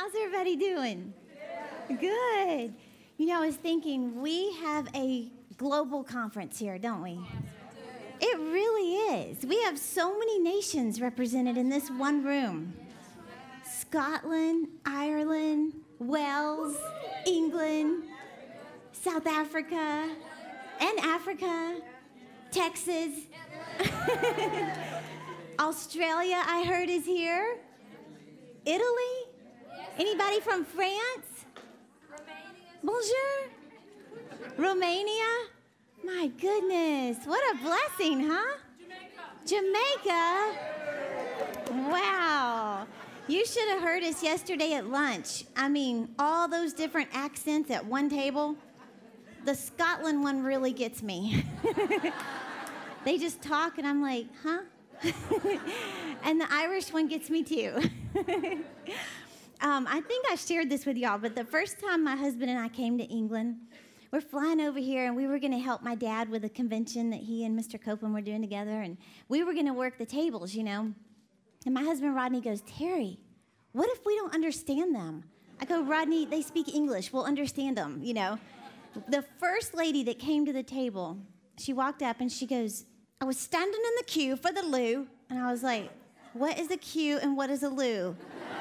How's everybody doing? Good. You know, I was thinking we have a global conference here, don't we? It really is. We have so many nations represented in this one room Scotland, Ireland, Wales, England, South Africa, and Africa, Texas. Australia, I heard, is here. Italy? Anybody from France? Bonjour. Romania? My goodness, what a blessing, huh? Jamaica. Jamaica? Wow. You should have heard us yesterday at lunch. I mean, all those different accents at one table. The Scotland one really gets me. they just talk, and I'm like, huh? and the Irish one gets me too. um, I think I shared this with y'all, but the first time my husband and I came to England, we're flying over here and we were going to help my dad with a convention that he and Mr. Copeland were doing together, and we were going to work the tables, you know. And my husband Rodney goes, Terry, what if we don't understand them? I go, Rodney, they speak English. We'll understand them, you know. The first lady that came to the table, she walked up and she goes, I was standing in the queue for the loo, and I was like, what is a queue and what is a loo?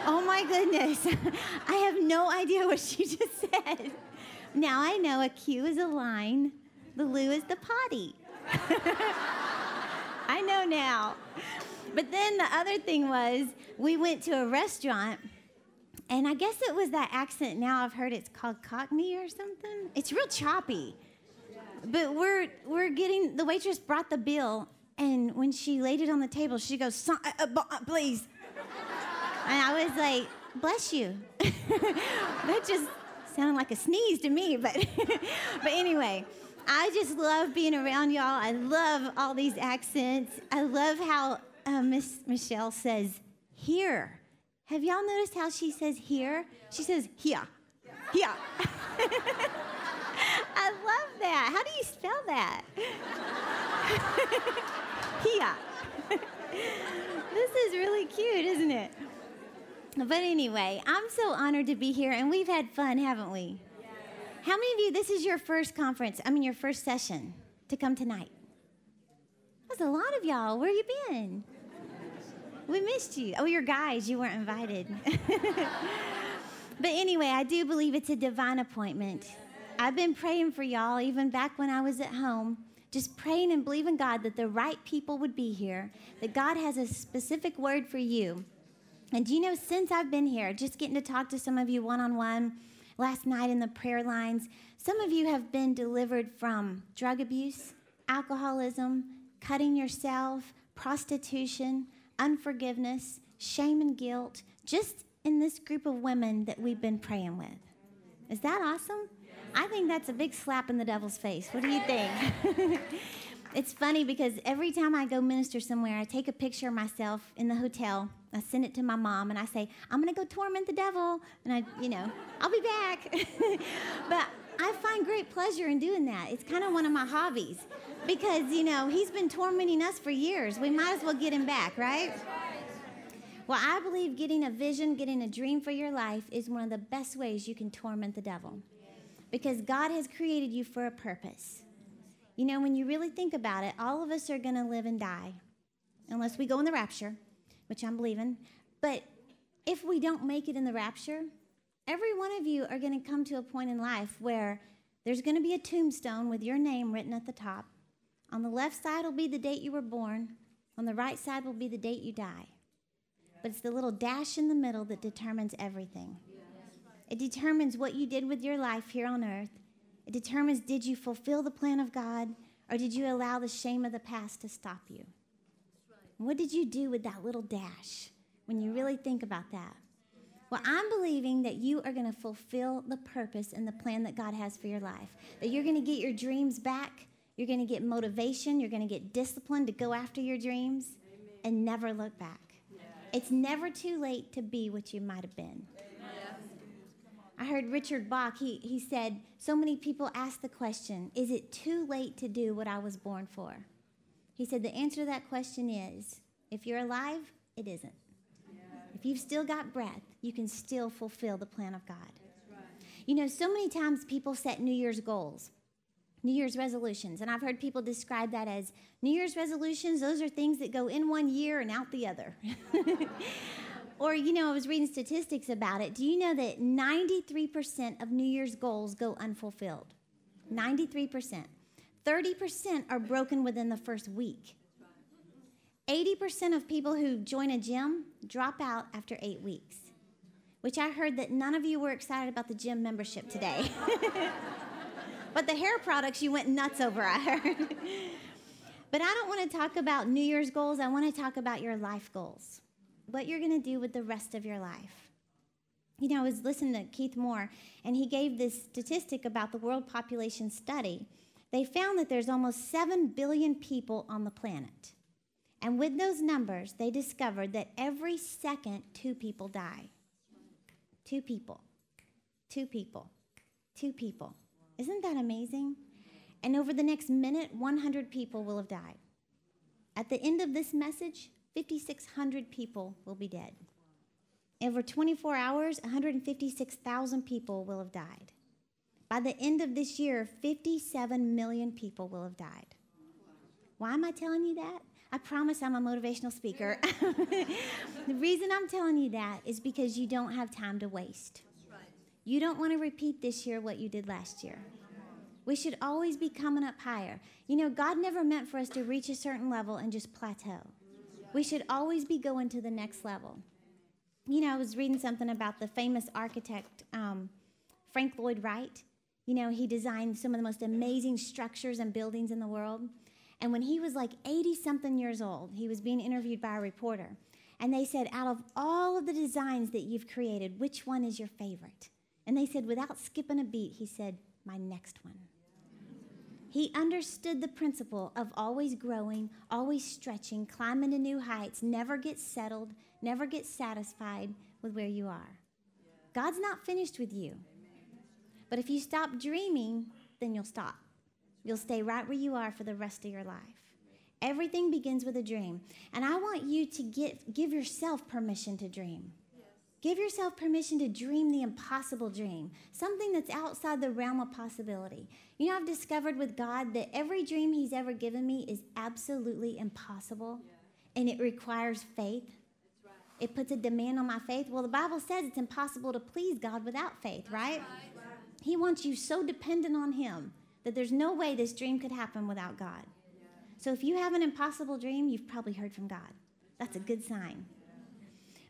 Oh my goodness. I have no idea what she just said. Now I know a queue is a line, the loo is the potty. I know now. But then the other thing was, we went to a restaurant, and I guess it was that accent. Now I've heard it's called Cockney or something. It's real choppy. But we're we're getting the waitress brought the bill, and when she laid it on the table, she goes, uh, uh, uh, "Please," and I was like, "Bless you." that just sounded like a sneeze to me, but but anyway. I just love being around y'all. I love all these accents. I love how uh, Miss Michelle says here. Have y'all noticed how she says here? She says here. Here. I love that. How do you spell that? Here. this is really cute, isn't it? But anyway, I'm so honored to be here, and we've had fun, haven't we? How many of you, this is your first conference, I mean, your first session to come tonight? That's a lot of y'all. Where you been? We missed you. Oh, you're guys, you weren't invited. but anyway, I do believe it's a divine appointment. I've been praying for y'all even back when I was at home, just praying and believing God that the right people would be here, that God has a specific word for you. And do you know, since I've been here, just getting to talk to some of you one on one last night in the prayer lines, some of you have been delivered from drug abuse, alcoholism, cutting yourself, prostitution, unforgiveness, shame and guilt, just in this group of women that we've been praying with. Is that awesome? I think that's a big slap in the devil's face. What do you think? it's funny because every time I go minister somewhere, I take a picture of myself in the hotel. I send it to my mom and I say, I'm going to go torment the devil. And I, you know, I'll be back. but I find great pleasure in doing that. It's kind of one of my hobbies because, you know, he's been tormenting us for years. We might as well get him back, right? Well, I believe getting a vision, getting a dream for your life is one of the best ways you can torment the devil because God has created you for a purpose. You know, when you really think about it, all of us are going to live and die unless we go in the rapture, which I'm believing. But if we don't make it in the rapture, every one of you are going to come to a point in life where there's going to be a tombstone with your name written at the top. On the left side will be the date you were born, on the right side will be the date you die. But it's the little dash in the middle that determines everything. It determines what you did with your life here on earth. It determines did you fulfill the plan of God or did you allow the shame of the past to stop you? What did you do with that little dash when you really think about that? Well, I'm believing that you are going to fulfill the purpose and the plan that God has for your life. That you're going to get your dreams back. You're going to get motivation. You're going to get discipline to go after your dreams Amen. and never look back. It's never too late to be what you might have been. I heard Richard Bach, he, he said, So many people ask the question, Is it too late to do what I was born for? He said, The answer to that question is, If you're alive, it isn't. If you've still got breath, you can still fulfill the plan of God. You know, so many times people set New Year's goals, New Year's resolutions, and I've heard people describe that as New Year's resolutions, those are things that go in one year and out the other. or, you know, I was reading statistics about it. Do you know that 93% of New Year's goals go unfulfilled? 93%. 30% are broken within the first week. 80% of people who join a gym drop out after eight weeks, which I heard that none of you were excited about the gym membership today. but the hair products you went nuts over, I heard. but I don't want to talk about New Year's goals. I want to talk about your life goals, what you're going to do with the rest of your life. You know, I was listening to Keith Moore, and he gave this statistic about the world population study. They found that there's almost 7 billion people on the planet. And with those numbers, they discovered that every second, two people die. Two people. Two people. Two people. Isn't that amazing? And over the next minute, 100 people will have died. At the end of this message, 5,600 people will be dead. Over 24 hours, 156,000 people will have died. By the end of this year, 57 million people will have died. Why am I telling you that? I promise I'm a motivational speaker. the reason I'm telling you that is because you don't have time to waste. You don't want to repeat this year what you did last year. We should always be coming up higher. You know, God never meant for us to reach a certain level and just plateau. We should always be going to the next level. You know, I was reading something about the famous architect um, Frank Lloyd Wright. You know, he designed some of the most amazing structures and buildings in the world. And when he was like 80 something years old, he was being interviewed by a reporter. And they said, Out of all of the designs that you've created, which one is your favorite? And they said, without skipping a beat, he said, My next one. He understood the principle of always growing, always stretching, climbing to new heights, never get settled, never get satisfied with where you are. God's not finished with you. But if you stop dreaming, then you'll stop. You'll stay right where you are for the rest of your life. Everything begins with a dream. And I want you to get, give yourself permission to dream. Give yourself permission to dream the impossible dream, something that's outside the realm of possibility. You know, I've discovered with God that every dream He's ever given me is absolutely impossible, and it requires faith. It puts a demand on my faith. Well, the Bible says it's impossible to please God without faith, right? He wants you so dependent on Him that there's no way this dream could happen without God. So if you have an impossible dream, you've probably heard from God. That's a good sign.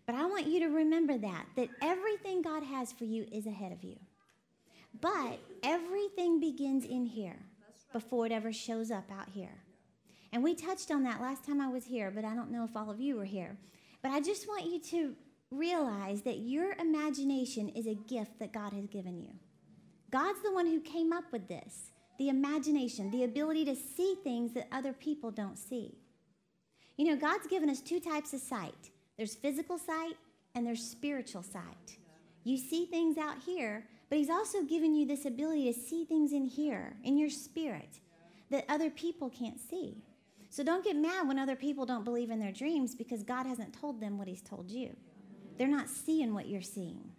But I want you to remember that that everything God has for you is ahead of you. But everything begins in here before it ever shows up out here. And we touched on that last time I was here, but I don't know if all of you were here. But I just want you to realize that your imagination is a gift that God has given you. God's the one who came up with this the imagination, the ability to see things that other people don't see. You know, God's given us two types of sight there's physical sight and there's spiritual sight. You see things out here, but He's also given you this ability to see things in here, in your spirit, that other people can't see. So don't get mad when other people don't believe in their dreams because God hasn't told them what He's told you. They're not seeing what you're seeing.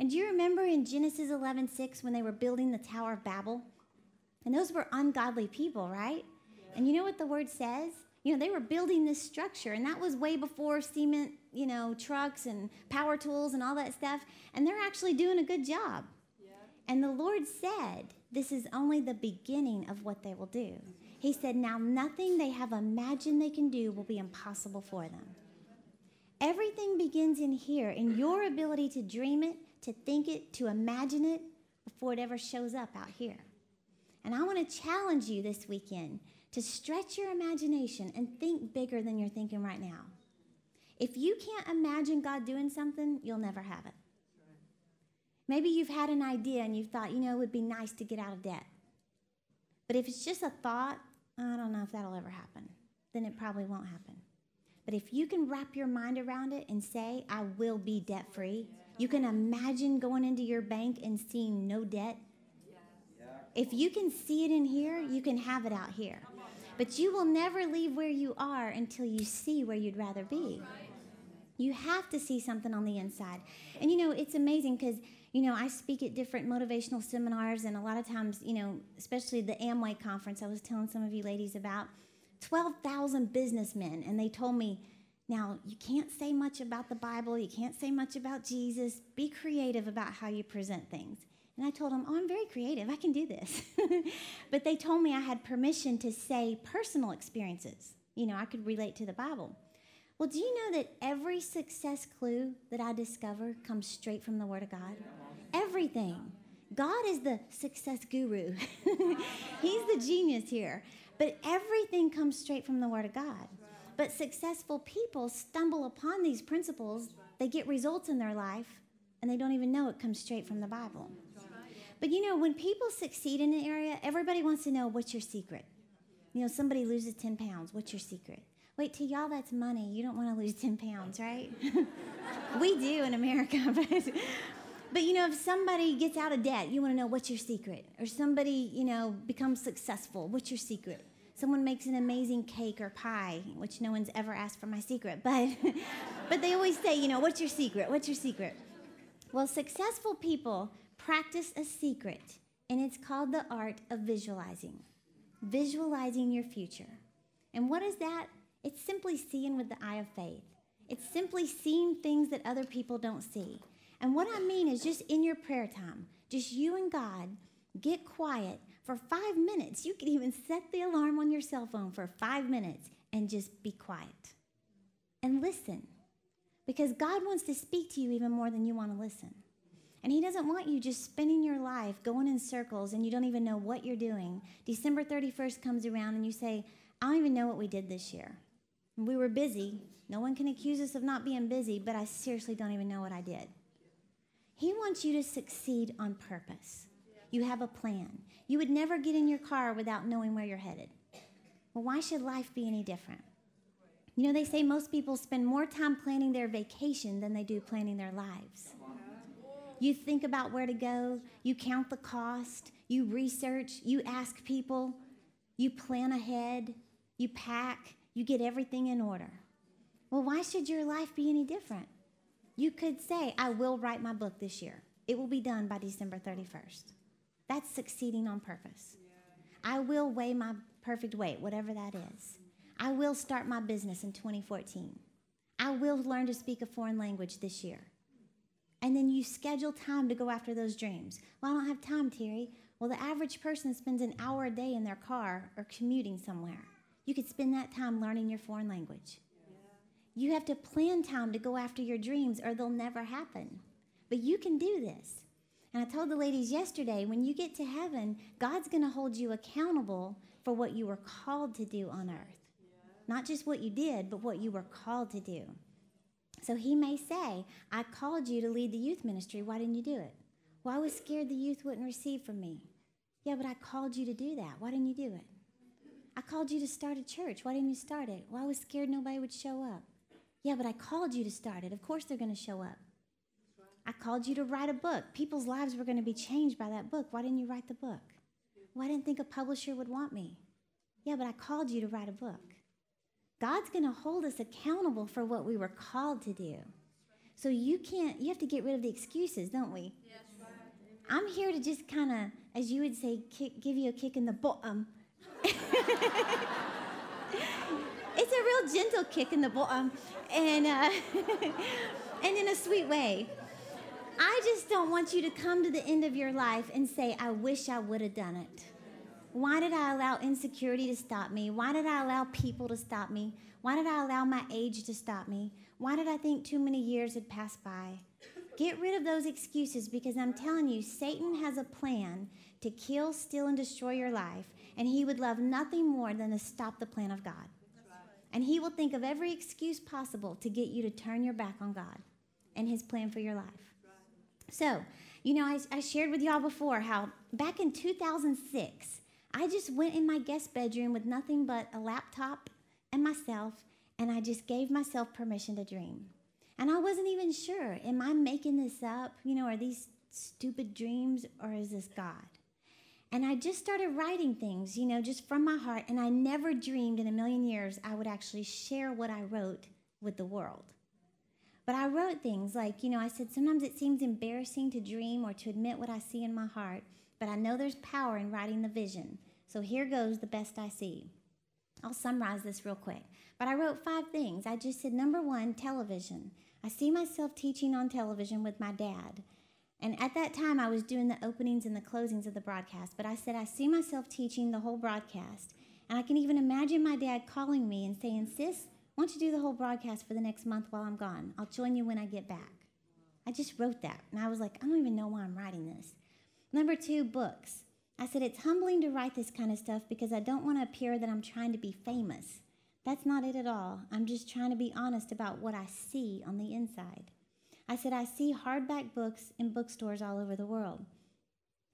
And do you remember in Genesis 11 6 when they were building the Tower of Babel? And those were ungodly people, right? And you know what the word says? You know, they were building this structure, and that was way before cement, you know, trucks and power tools and all that stuff. And they're actually doing a good job. Yeah. And the Lord said, This is only the beginning of what they will do. He said, Now nothing they have imagined they can do will be impossible for them. Everything begins in here, in your ability to dream it, to think it, to imagine it, before it ever shows up out here. And I want to challenge you this weekend to stretch your imagination and think bigger than you're thinking right now. If you can't imagine God doing something, you'll never have it. Maybe you've had an idea and you've thought, you know, it would be nice to get out of debt. But if it's just a thought, I don't know if that'll ever happen. Then it probably won't happen. But if you can wrap your mind around it and say, I will be debt free, you can imagine going into your bank and seeing no debt if you can see it in here, you can have it out here. But you will never leave where you are until you see where you'd rather be. You have to see something on the inside. And you know, it's amazing because, you know, I speak at different motivational seminars, and a lot of times, you know, especially the Amway conference I was telling some of you ladies about, 12,000 businessmen, and they told me, now, you can't say much about the Bible, you can't say much about Jesus. Be creative about how you present things. And I told them, Oh, I'm very creative, I can do this. but they told me I had permission to say personal experiences. You know, I could relate to the Bible. Well, do you know that every success clue that I discover comes straight from the Word of God? Everything. God is the success guru. He's the genius here. But everything comes straight from the Word of God. But successful people stumble upon these principles, they get results in their life, and they don't even know it comes straight from the Bible. But you know, when people succeed in an area, everybody wants to know what's your secret. You know, somebody loses 10 pounds, what's your secret? Wait, to y'all, that's money. You don't want to lose 10 pounds, right? we do in America, but. But you know, if somebody gets out of debt, you want to know what's your secret. Or somebody, you know, becomes successful, what's your secret? Someone makes an amazing cake or pie, which no one's ever asked for my secret, but but they always say, you know, what's your secret? What's your secret? Well, successful people practice a secret, and it's called the art of visualizing. Visualizing your future. And what is that? It's simply seeing with the eye of faith. It's simply seeing things that other people don't see. And what I mean is just in your prayer time, just you and God, get quiet for five minutes. You can even set the alarm on your cell phone for five minutes and just be quiet and listen. Because God wants to speak to you even more than you want to listen. And He doesn't want you just spending your life going in circles and you don't even know what you're doing. December 31st comes around and you say, I don't even know what we did this year. We were busy. No one can accuse us of not being busy, but I seriously don't even know what I did. He wants you to succeed on purpose. You have a plan. You would never get in your car without knowing where you're headed. Well, why should life be any different? You know, they say most people spend more time planning their vacation than they do planning their lives. You think about where to go, you count the cost, you research, you ask people, you plan ahead, you pack, you get everything in order. Well, why should your life be any different? You could say, I will write my book this year. It will be done by December 31st. That's succeeding on purpose. I will weigh my perfect weight, whatever that is. I will start my business in 2014. I will learn to speak a foreign language this year and then you schedule time to go after those dreams. Well, I don't have time, Terry. Well, the average person spends an hour a day in their car or commuting somewhere. You could spend that time learning your foreign language. You have to plan time to go after your dreams or they'll never happen. But you can do this. And I told the ladies yesterday when you get to heaven, God's going to hold you accountable for what you were called to do on earth. Not just what you did, but what you were called to do. So he may say, I called you to lead the youth ministry. Why didn't you do it? Well, I was scared the youth wouldn't receive from me. Yeah, but I called you to do that. Why didn't you do it? I called you to start a church. Why didn't you start it? Well, I was scared nobody would show up. Yeah, but I called you to start it. Of course they're going to show up. I called you to write a book. People's lives were going to be changed by that book. Why didn't you write the book? Well, I didn't think a publisher would want me. Yeah, but I called you to write a book. God's going to hold us accountable for what we were called to do. So you can't, you have to get rid of the excuses, don't we? Yes. I'm here to just kind of, as you would say, kick, give you a kick in the bottom. it's a real gentle kick in the bottom, and uh, and in a sweet way. I just don't want you to come to the end of your life and say, "I wish I would have done it." Why did I allow insecurity to stop me? Why did I allow people to stop me? Why did I allow my age to stop me? Why did I think too many years had passed by? Get rid of those excuses because I'm telling you, Satan has a plan to kill, steal, and destroy your life, and he would love nothing more than to stop the plan of God. And he will think of every excuse possible to get you to turn your back on God and his plan for your life. So, you know, I, I shared with y'all before how back in 2006, I just went in my guest bedroom with nothing but a laptop and myself, and I just gave myself permission to dream. And I wasn't even sure, am I making this up? You know, are these stupid dreams or is this God? And I just started writing things, you know, just from my heart. And I never dreamed in a million years I would actually share what I wrote with the world. But I wrote things like, you know, I said, sometimes it seems embarrassing to dream or to admit what I see in my heart, but I know there's power in writing the vision. So here goes the best I see. I'll summarize this real quick. But I wrote five things. I just said, number one, television. I see myself teaching on television with my dad. And at that time, I was doing the openings and the closings of the broadcast. But I said, I see myself teaching the whole broadcast. And I can even imagine my dad calling me and saying, Sis, why don't you do the whole broadcast for the next month while I'm gone? I'll join you when I get back. I just wrote that. And I was like, I don't even know why I'm writing this. Number two, books. I said, it's humbling to write this kind of stuff because I don't want to appear that I'm trying to be famous. That's not it at all. I'm just trying to be honest about what I see on the inside. I said, I see hardback books in bookstores all over the world.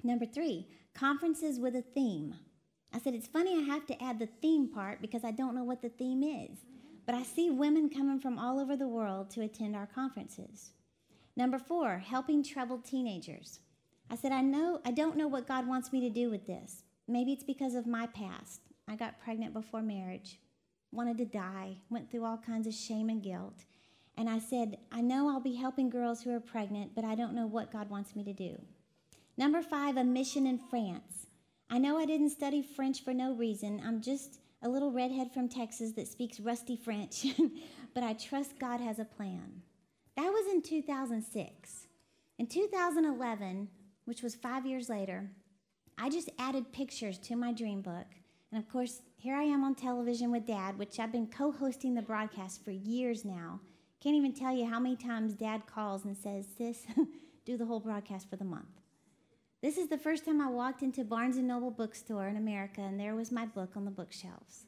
Number three, conferences with a theme. I said, it's funny I have to add the theme part because I don't know what the theme is. But I see women coming from all over the world to attend our conferences. Number four, helping troubled teenagers. I said, I know, I don't know what God wants me to do with this. Maybe it's because of my past. I got pregnant before marriage, wanted to die, went through all kinds of shame and guilt. And I said, I know I'll be helping girls who are pregnant, but I don't know what God wants me to do. Number five, a mission in France. I know I didn't study French for no reason. I'm just a little redhead from Texas that speaks rusty French, but I trust God has a plan. That was in 2006. In 2011, which was five years later, I just added pictures to my dream book. And of course, here I am on television with Dad, which I've been co hosting the broadcast for years now. Can't even tell you how many times Dad calls and says, Sis, do the whole broadcast for the month. This is the first time I walked into Barnes & Noble bookstore in America, and there was my book on the bookshelves.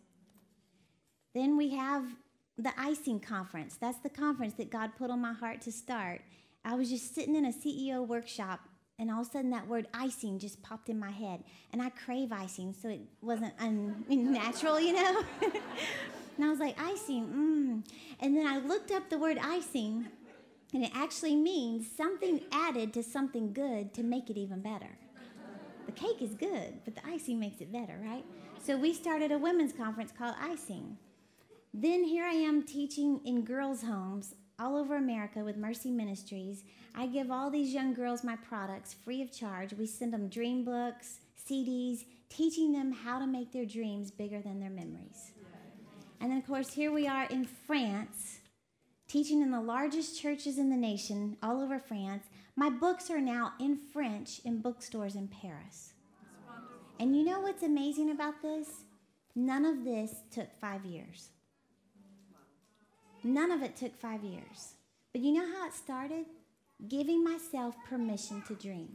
Then we have the icing conference. That's the conference that God put on my heart to start. I was just sitting in a CEO workshop, and all of a sudden that word icing just popped in my head. And I crave icing, so it wasn't unnatural, you know? and I was like, icing, mmm. And then I looked up the word icing, and it actually means something added to something good to make it even better. The cake is good, but the icing makes it better, right? So we started a women's conference called Icing. Then here I am teaching in girls' homes all over America with Mercy Ministries. I give all these young girls my products free of charge. We send them dream books, CDs, teaching them how to make their dreams bigger than their memories. And then, of course, here we are in France teaching in the largest churches in the nation, all over France. My books are now in French in bookstores in Paris. And you know what's amazing about this? None of this took five years. None of it took five years. But you know how it started? Giving myself permission to dream.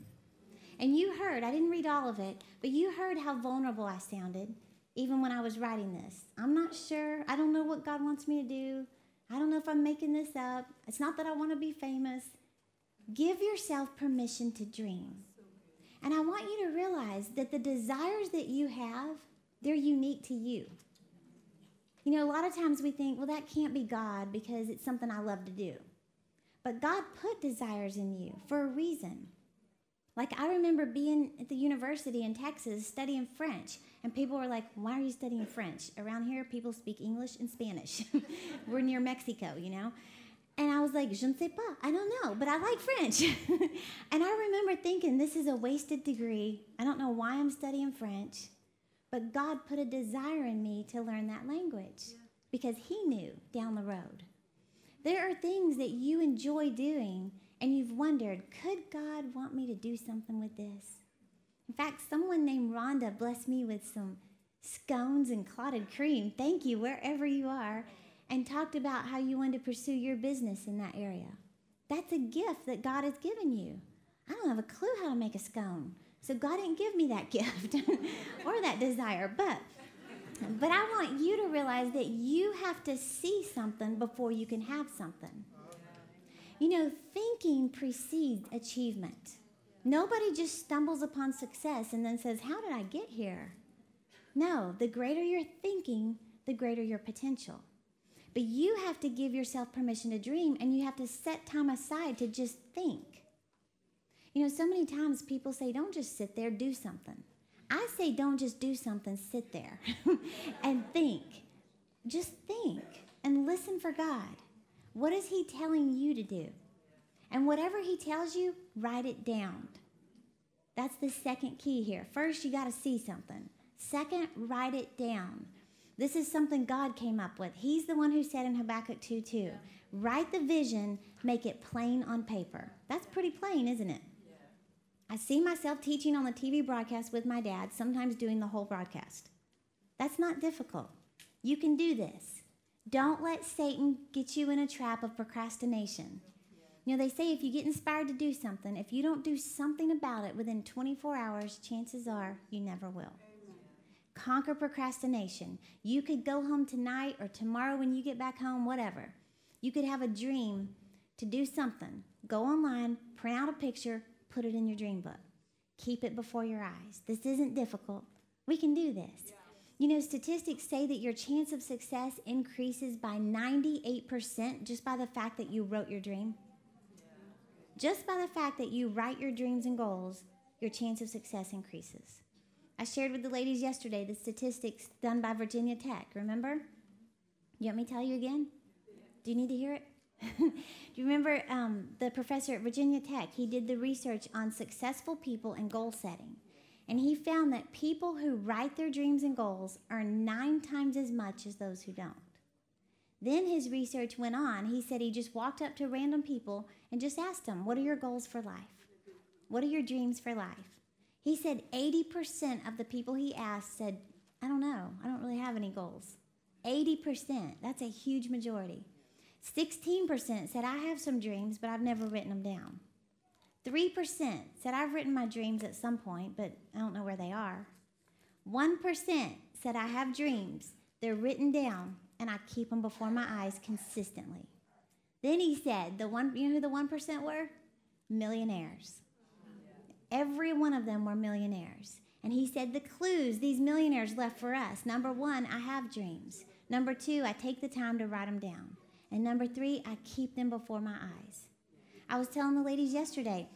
And you heard, I didn't read all of it, but you heard how vulnerable I sounded even when I was writing this. I'm not sure. I don't know what God wants me to do. I don't know if I'm making this up. It's not that I want to be famous. Give yourself permission to dream. And I want you to realize that the desires that you have, they're unique to you. You know, a lot of times we think, well, that can't be God because it's something I love to do. But God put desires in you for a reason. Like I remember being at the university in Texas studying French, and people were like, Why are you studying French? Around here, people speak English and Spanish. we're near Mexico, you know? And I was like, Je ne sais pas, I don't know, but I like French. and I remember thinking, This is a wasted degree. I don't know why I'm studying French. But God put a desire in me to learn that language because He knew down the road. There are things that you enjoy doing and you've wondered, could God want me to do something with this? In fact, someone named Rhonda blessed me with some scones and clotted cream. Thank you, wherever you are, and talked about how you want to pursue your business in that area. That's a gift that God has given you. I don't have a clue how to make a scone. So God didn't give me that gift or that desire, but but I want you to realize that you have to see something before you can have something. You know, thinking precedes achievement. Nobody just stumbles upon success and then says, How did I get here? No, the greater your thinking, the greater your potential. But you have to give yourself permission to dream and you have to set time aside to just think. You know, so many times people say, Don't just sit there, do something. I say, Don't just do something, sit there and think. Just think and listen for God. What is He telling you to do? And whatever He tells you, write it down. That's the second key here. First, you got to see something. Second, write it down. This is something God came up with. He's the one who said in Habakkuk 2 2, write the vision, make it plain on paper. That's pretty plain, isn't it? I see myself teaching on the TV broadcast with my dad, sometimes doing the whole broadcast. That's not difficult. You can do this. Don't let Satan get you in a trap of procrastination. You know, they say if you get inspired to do something, if you don't do something about it within 24 hours, chances are you never will. Conquer procrastination. You could go home tonight or tomorrow when you get back home, whatever. You could have a dream to do something. Go online, print out a picture, put it in your dream book. Keep it before your eyes. This isn't difficult. We can do this. You know, statistics say that your chance of success increases by 98% just by the fact that you wrote your dream. Just by the fact that you write your dreams and goals, your chance of success increases. I shared with the ladies yesterday the statistics done by Virginia Tech. Remember? You want me to tell you again? Do you need to hear it? Do you remember um, the professor at Virginia Tech? He did the research on successful people and goal setting. And he found that people who write their dreams and goals earn nine times as much as those who don't. Then his research went on. He said he just walked up to random people and just asked them, What are your goals for life? What are your dreams for life? He said 80% of the people he asked said, I don't know. I don't really have any goals. 80%. That's a huge majority. 16% said, I have some dreams, but I've never written them down. 3% said, I've written my dreams at some point, but I don't know where they are. 1% said, I have dreams. They're written down, and I keep them before my eyes consistently. Then he said, the one, you know who the 1% were? Millionaires. Every one of them were millionaires. And he said, the clues these millionaires left for us number one, I have dreams. Number two, I take the time to write them down. And number three, I keep them before my eyes. I was telling the ladies yesterday,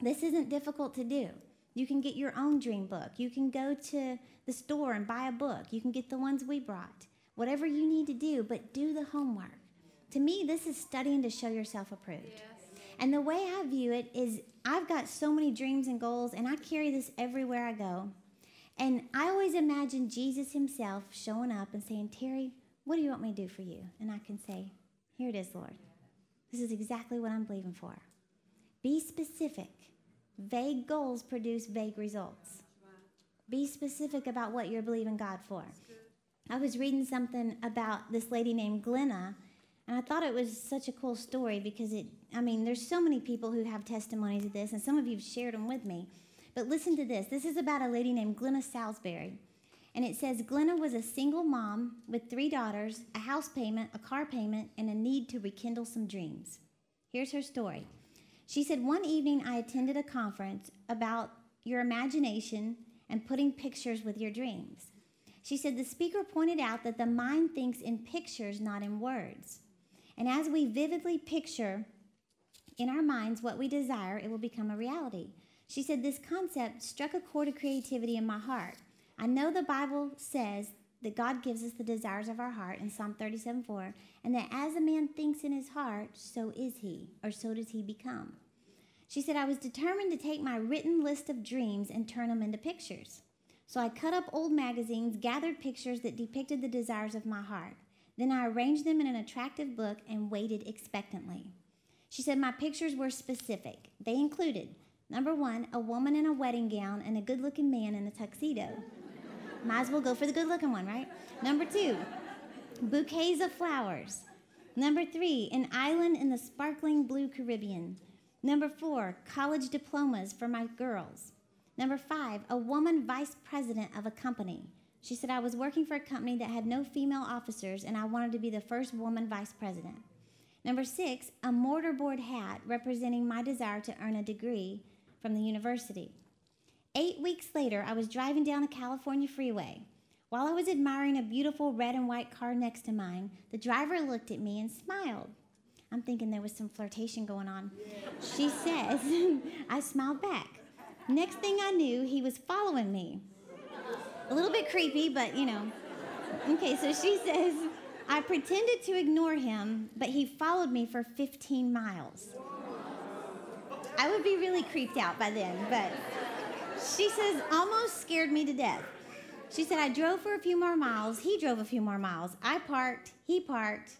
this isn't difficult to do. You can get your own dream book. You can go to the store and buy a book. You can get the ones we brought whatever you need to do, but do the homework. To me, this is studying to show yourself approved. Yes. And the way I view it is I've got so many dreams and goals, and I carry this everywhere I go. And I always imagine Jesus himself showing up and saying, Terry, what do you want me to do for you? And I can say, Here it is, Lord. This is exactly what I'm believing for. Be specific. Vague goals produce vague results. Be specific about what you're believing God for. I was reading something about this lady named Glenna, and I thought it was such a cool story because it, I mean, there's so many people who have testimonies of this, and some of you have shared them with me. But listen to this this is about a lady named Glenna Salisbury. And it says Glenna was a single mom with three daughters, a house payment, a car payment, and a need to rekindle some dreams. Here's her story. She said, One evening I attended a conference about your imagination and putting pictures with your dreams. She said the speaker pointed out that the mind thinks in pictures, not in words. And as we vividly picture in our minds what we desire, it will become a reality. She said this concept struck a chord of creativity in my heart. I know the Bible says that God gives us the desires of our heart in Psalm 37 4, and that as a man thinks in his heart, so is he, or so does he become. She said, I was determined to take my written list of dreams and turn them into pictures. So I cut up old magazines, gathered pictures that depicted the desires of my heart. Then I arranged them in an attractive book and waited expectantly. She said my pictures were specific. They included number one, a woman in a wedding gown and a good looking man in a tuxedo. Might as well go for the good looking one, right? Number two, bouquets of flowers. Number three, an island in the sparkling blue Caribbean. Number four, college diplomas for my girls. Number five, a woman vice president of a company. She said, I was working for a company that had no female officers, and I wanted to be the first woman vice president. Number six, a mortarboard hat representing my desire to earn a degree from the university. Eight weeks later, I was driving down the California freeway. While I was admiring a beautiful red and white car next to mine, the driver looked at me and smiled. I'm thinking there was some flirtation going on. She says, I smiled back. Next thing I knew, he was following me. A little bit creepy, but you know. Okay, so she says, I pretended to ignore him, but he followed me for 15 miles. I would be really creeped out by then, but she says, almost scared me to death. She said, I drove for a few more miles. He drove a few more miles. I parked, he parked,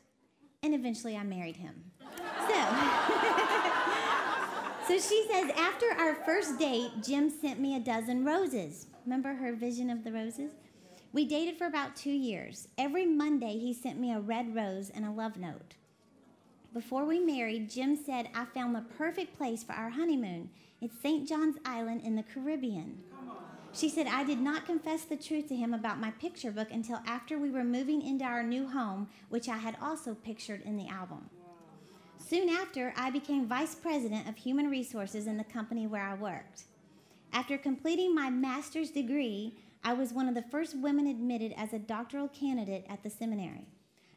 and eventually I married him. So, so she says, after our first date, Jim sent me a dozen roses. Remember her vision of the roses? We dated for about two years. Every Monday, he sent me a red rose and a love note. Before we married, Jim said, I found the perfect place for our honeymoon. It's St. John's Island in the Caribbean. She said, I did not confess the truth to him about my picture book until after we were moving into our new home, which I had also pictured in the album. Soon after, I became vice president of human resources in the company where I worked. After completing my master's degree, I was one of the first women admitted as a doctoral candidate at the seminary.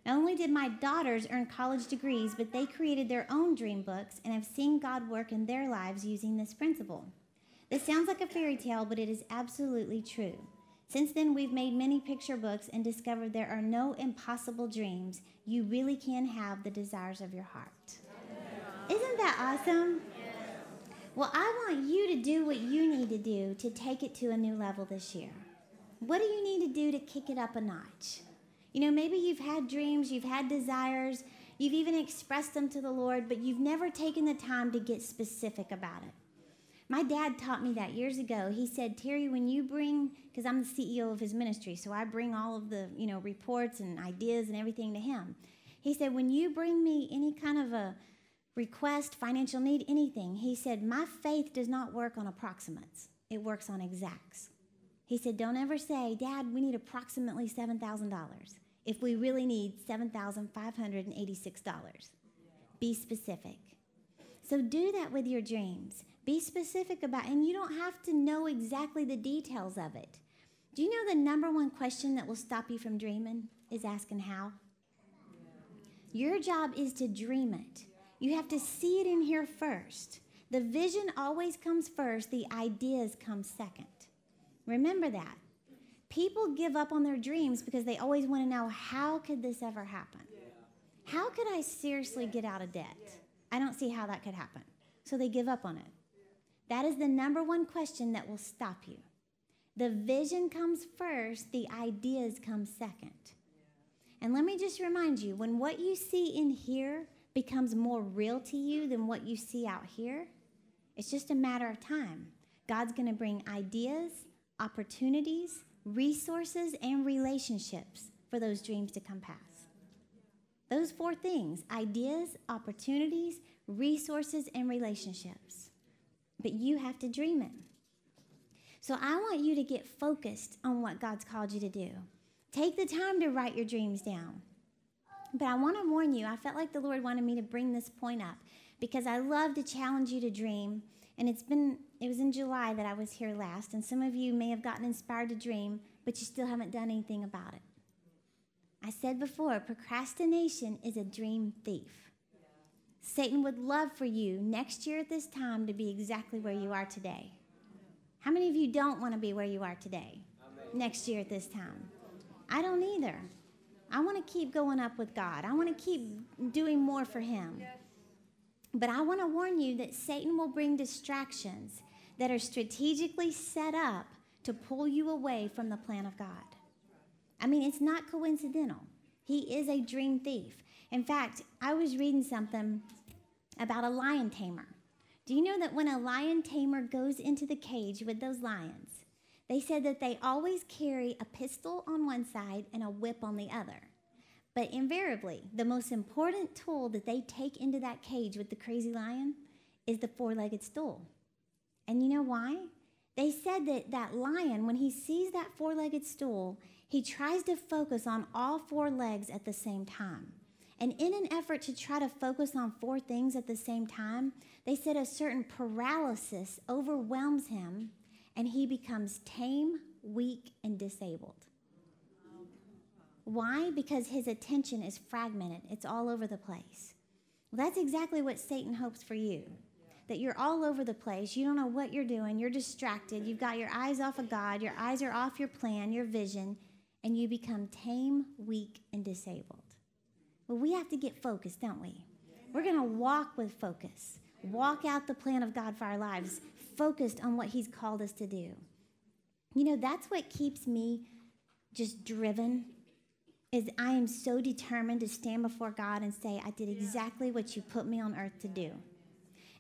Not only did my daughters earn college degrees, but they created their own dream books and have seen God work in their lives using this principle. This sounds like a fairy tale, but it is absolutely true. Since then, we've made many picture books and discovered there are no impossible dreams. You really can have the desires of your heart. Isn't that awesome? Well, I want you to do what you need to do to take it to a new level this year. What do you need to do to kick it up a notch? You know, maybe you've had dreams, you've had desires, you've even expressed them to the Lord, but you've never taken the time to get specific about it. My dad taught me that years ago. He said, Terry, when you bring, because I'm the CEO of his ministry, so I bring all of the, you know, reports and ideas and everything to him. He said, when you bring me any kind of a request, financial need, anything, he said, my faith does not work on approximates, it works on exacts. He said, don't ever say, Dad, we need approximately $7,000 if we really need $7,586. Be specific. So do that with your dreams. Be specific about and you don't have to know exactly the details of it. Do you know the number one question that will stop you from dreaming is asking how? Your job is to dream it. You have to see it in here first. The vision always comes first, the ideas come second. Remember that. People give up on their dreams because they always want to know how could this ever happen? How could I seriously get out of debt? I don't see how that could happen. So they give up on it. That is the number one question that will stop you. The vision comes first, the ideas come second. And let me just remind you when what you see in here becomes more real to you than what you see out here, it's just a matter of time. God's going to bring ideas, opportunities, resources, and relationships for those dreams to come pass. Those four things ideas, opportunities, resources, and relationships. But you have to dream it. So I want you to get focused on what God's called you to do. Take the time to write your dreams down. But I want to warn you, I felt like the Lord wanted me to bring this point up because I love to challenge you to dream. And it's been, it was in July that I was here last, and some of you may have gotten inspired to dream, but you still haven't done anything about it. I said before, procrastination is a dream thief. Satan would love for you next year at this time to be exactly where you are today. How many of you don't want to be where you are today? Next year at this time. I don't either. I want to keep going up with God. I want to keep doing more for Him. But I want to warn you that Satan will bring distractions that are strategically set up to pull you away from the plan of God. I mean, it's not coincidental. He is a dream thief. In fact, I was reading something about a lion tamer. Do you know that when a lion tamer goes into the cage with those lions, they said that they always carry a pistol on one side and a whip on the other. But invariably, the most important tool that they take into that cage with the crazy lion is the four legged stool. And you know why? They said that that lion, when he sees that four legged stool, he tries to focus on all four legs at the same time. And in an effort to try to focus on four things at the same time, they said a certain paralysis overwhelms him and he becomes tame, weak, and disabled. Why? Because his attention is fragmented, it's all over the place. Well, that's exactly what Satan hopes for you. That you're all over the place. You don't know what you're doing. You're distracted. You've got your eyes off of God. Your eyes are off your plan, your vision, and you become tame, weak, and disabled. Well, we have to get focused, don't we? We're going to walk with focus, walk out the plan of God for our lives, focused on what He's called us to do. You know, that's what keeps me just driven is I am so determined to stand before God and say, I did exactly what you put me on earth to do.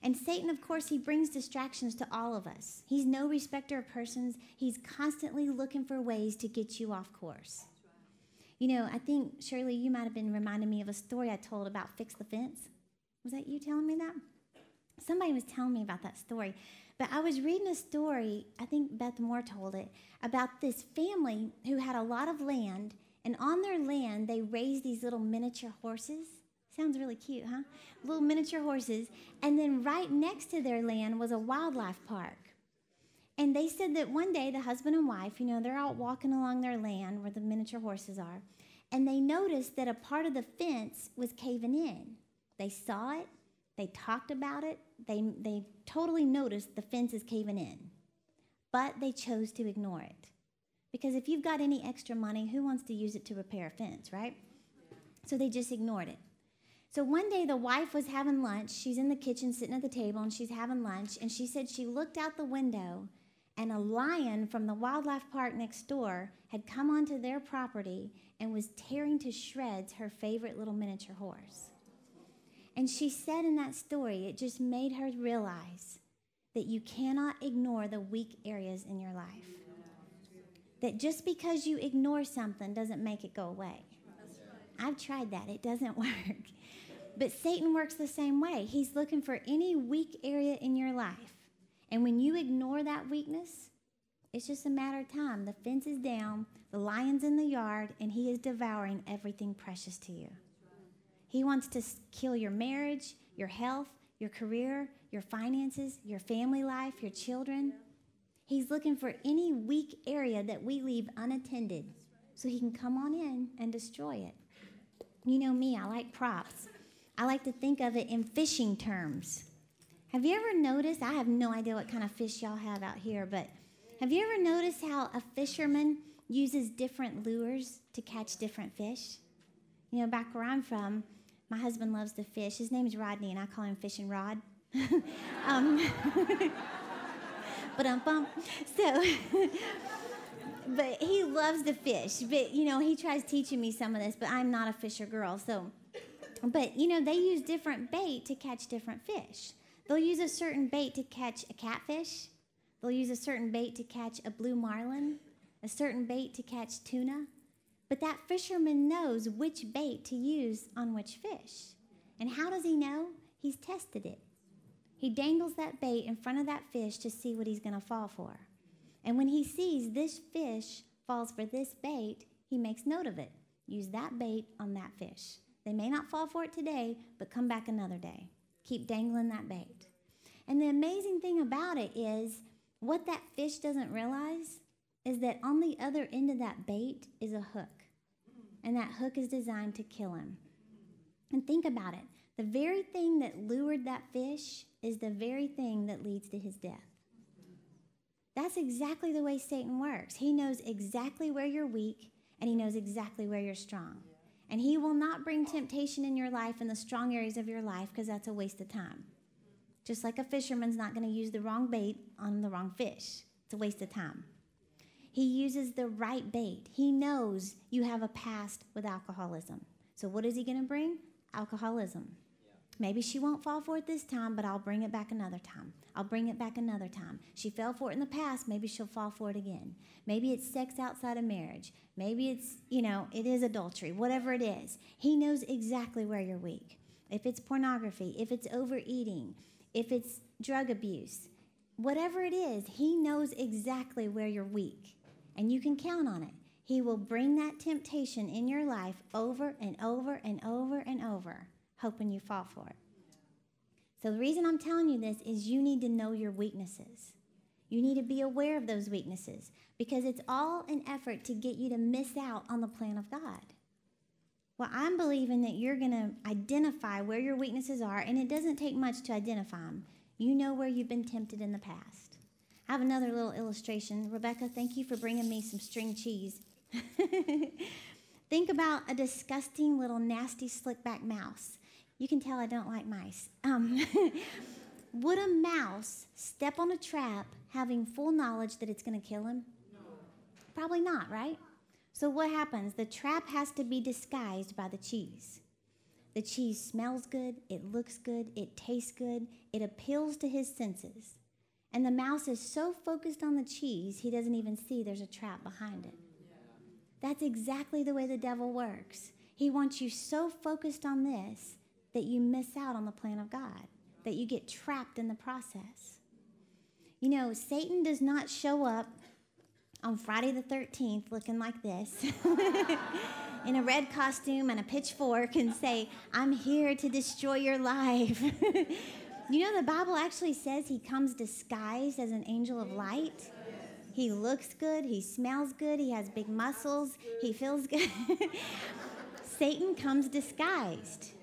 And Satan, of course, he brings distractions to all of us. He's no respecter of persons. He's constantly looking for ways to get you off course. You know, I think, Shirley, you might have been reminding me of a story I told about Fix the Fence. Was that you telling me that? Somebody was telling me about that story. But I was reading a story, I think Beth Moore told it, about this family who had a lot of land, and on their land, they raised these little miniature horses. Sounds really cute, huh? Little miniature horses. And then right next to their land was a wildlife park. And they said that one day the husband and wife, you know, they're out walking along their land where the miniature horses are, and they noticed that a part of the fence was caving in. They saw it, they talked about it, they, they totally noticed the fence is caving in, but they chose to ignore it. Because if you've got any extra money, who wants to use it to repair a fence, right? So they just ignored it. So one day the wife was having lunch. She's in the kitchen sitting at the table and she's having lunch. And she said she looked out the window and a lion from the wildlife park next door had come onto their property and was tearing to shreds her favorite little miniature horse. And she said in that story, it just made her realize that you cannot ignore the weak areas in your life. That just because you ignore something doesn't make it go away. I've tried that, it doesn't work. But Satan works the same way. He's looking for any weak area in your life and when you ignore that weakness, it's just a matter of time. The fence is down, the lion's in the yard, and he is devouring everything precious to you. He wants to kill your marriage, your health, your career, your finances, your family life, your children. He's looking for any weak area that we leave unattended so he can come on in and destroy it. You know me, I like props. I like to think of it in fishing terms. Have you ever noticed? I have no idea what kind of fish y'all have out here, but have you ever noticed how a fisherman uses different lures to catch different fish? You know, back where I'm from, my husband loves to fish. His name is Rodney, and I call him Fishing Rod. um, but um, bump. So, but he loves to fish. But you know, he tries teaching me some of this. But I'm not a fisher girl, so. But you know, they use different bait to catch different fish. They'll use a certain bait to catch a catfish. They'll use a certain bait to catch a blue marlin, a certain bait to catch tuna. But that fisherman knows which bait to use on which fish. And how does he know? He's tested it. He dangles that bait in front of that fish to see what he's going to fall for. And when he sees this fish falls for this bait, he makes note of it. Use that bait on that fish. They may not fall for it today, but come back another day. Keep dangling that bait. And the amazing thing about it is what that fish doesn't realize is that on the other end of that bait is a hook. And that hook is designed to kill him. And think about it the very thing that lured that fish is the very thing that leads to his death. That's exactly the way Satan works. He knows exactly where you're weak and he knows exactly where you're strong. And he will not bring temptation in your life in the strong areas of your life because that's a waste of time. Just like a fisherman's not going to use the wrong bait on the wrong fish, it's a waste of time. He uses the right bait. He knows you have a past with alcoholism. So, what is he going to bring? Alcoholism. Maybe she won't fall for it this time, but I'll bring it back another time. I'll bring it back another time. She fell for it in the past, maybe she'll fall for it again. Maybe it's sex outside of marriage. Maybe it's, you know, it is adultery, whatever it is. He knows exactly where you're weak. If it's pornography, if it's overeating, if it's drug abuse, whatever it is, He knows exactly where you're weak. And you can count on it. He will bring that temptation in your life over and over and over and over, hoping you fall for it. So, the reason I'm telling you this is you need to know your weaknesses. You need to be aware of those weaknesses because it's all an effort to get you to miss out on the plan of God. Well, I'm believing that you're going to identify where your weaknesses are, and it doesn't take much to identify them. You know where you've been tempted in the past. I have another little illustration. Rebecca, thank you for bringing me some string cheese. Think about a disgusting little nasty slickback mouse. You can tell I don't like mice. Um, would a mouse step on a trap having full knowledge that it's going to kill him? No. Probably not, right? So what happens? The trap has to be disguised by the cheese. The cheese smells good, it looks good, it tastes good, it appeals to his senses. And the mouse is so focused on the cheese, he doesn't even see there's a trap behind it. That's exactly the way the devil works. He wants you so focused on this that you miss out on the plan of God, that you get trapped in the process. You know, Satan does not show up on Friday the 13th looking like this in a red costume and a pitchfork and say, I'm here to destroy your life. you know, the Bible actually says he comes disguised as an angel of light. He looks good, he smells good, he has big muscles, he feels good. Satan comes disguised.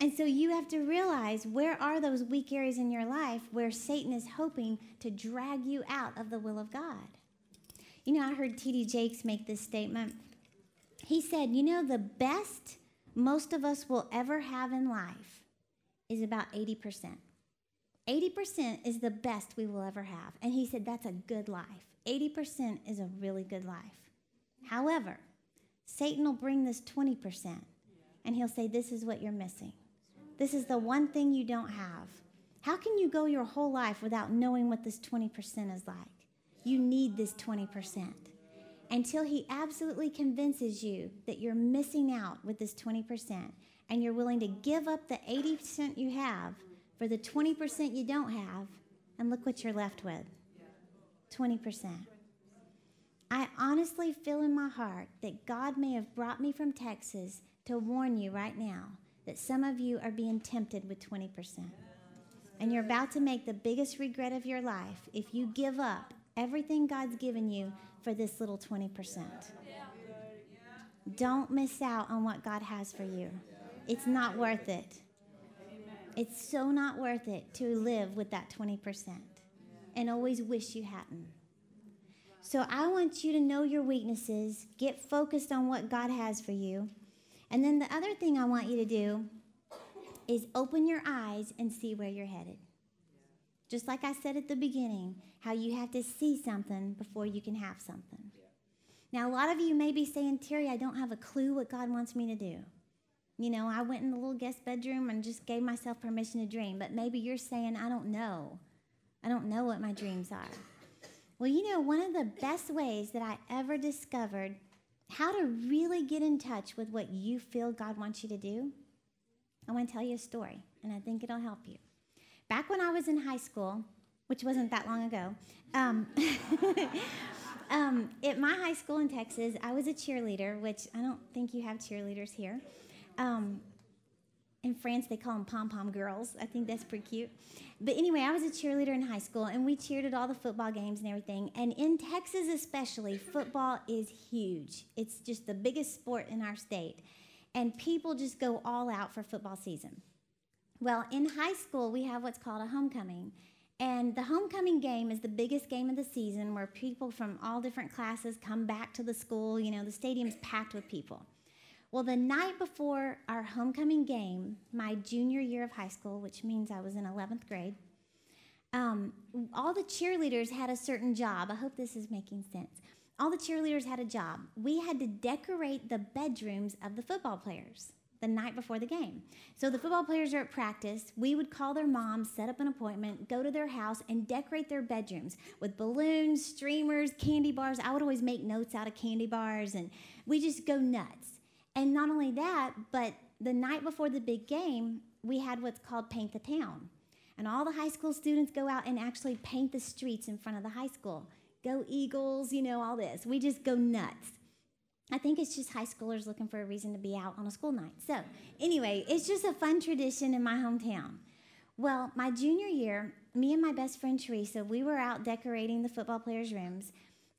And so you have to realize where are those weak areas in your life where Satan is hoping to drag you out of the will of God. You know, I heard T.D. Jakes make this statement. He said, You know, the best most of us will ever have in life is about 80%. 80% is the best we will ever have. And he said, That's a good life. 80% is a really good life. However, Satan will bring this 20% and he'll say, This is what you're missing. This is the one thing you don't have. How can you go your whole life without knowing what this 20% is like? You need this 20% until he absolutely convinces you that you're missing out with this 20% and you're willing to give up the 80% you have for the 20% you don't have, and look what you're left with 20%. I honestly feel in my heart that God may have brought me from Texas to warn you right now that some of you are being tempted with 20%. And you're about to make the biggest regret of your life if you give up everything God's given you for this little 20%. Don't miss out on what God has for you. It's not worth it. It's so not worth it to live with that 20% and always wish you hadn't. So I want you to know your weaknesses, get focused on what God has for you. And then the other thing I want you to do is open your eyes and see where you're headed. Just like I said at the beginning, how you have to see something before you can have something. Now, a lot of you may be saying, Terri, I don't have a clue what God wants me to do. You know, I went in the little guest bedroom and just gave myself permission to dream, but maybe you're saying, I don't know. I don't know what my dreams are. Well, you know, one of the best ways that I ever discovered how to really get in touch with what you feel God wants you to do, I want to tell you a story, and I think it'll help you. Back when I was in high school, which wasn't that long ago, um, um, at my high school in Texas, I was a cheerleader, which I don't think you have cheerleaders here. Um, in France, they call them pom pom girls. I think that's pretty cute. But anyway, I was a cheerleader in high school, and we cheered at all the football games and everything. And in Texas, especially, football is huge. It's just the biggest sport in our state. And people just go all out for football season. Well, in high school, we have what's called a homecoming. And the homecoming game is the biggest game of the season where people from all different classes come back to the school. You know, the stadium's packed with people. Well, the night before our homecoming game, my junior year of high school, which means I was in 11th grade, um, all the cheerleaders had a certain job. I hope this is making sense. All the cheerleaders had a job. We had to decorate the bedrooms of the football players the night before the game. So the football players are at practice. We would call their moms, set up an appointment, go to their house, and decorate their bedrooms with balloons, streamers, candy bars. I would always make notes out of candy bars, and we just go nuts. And not only that, but the night before the big game, we had what's called Paint the Town. And all the high school students go out and actually paint the streets in front of the high school. Go Eagles, you know, all this. We just go nuts. I think it's just high schoolers looking for a reason to be out on a school night. So, anyway, it's just a fun tradition in my hometown. Well, my junior year, me and my best friend Teresa, we were out decorating the football players' rooms.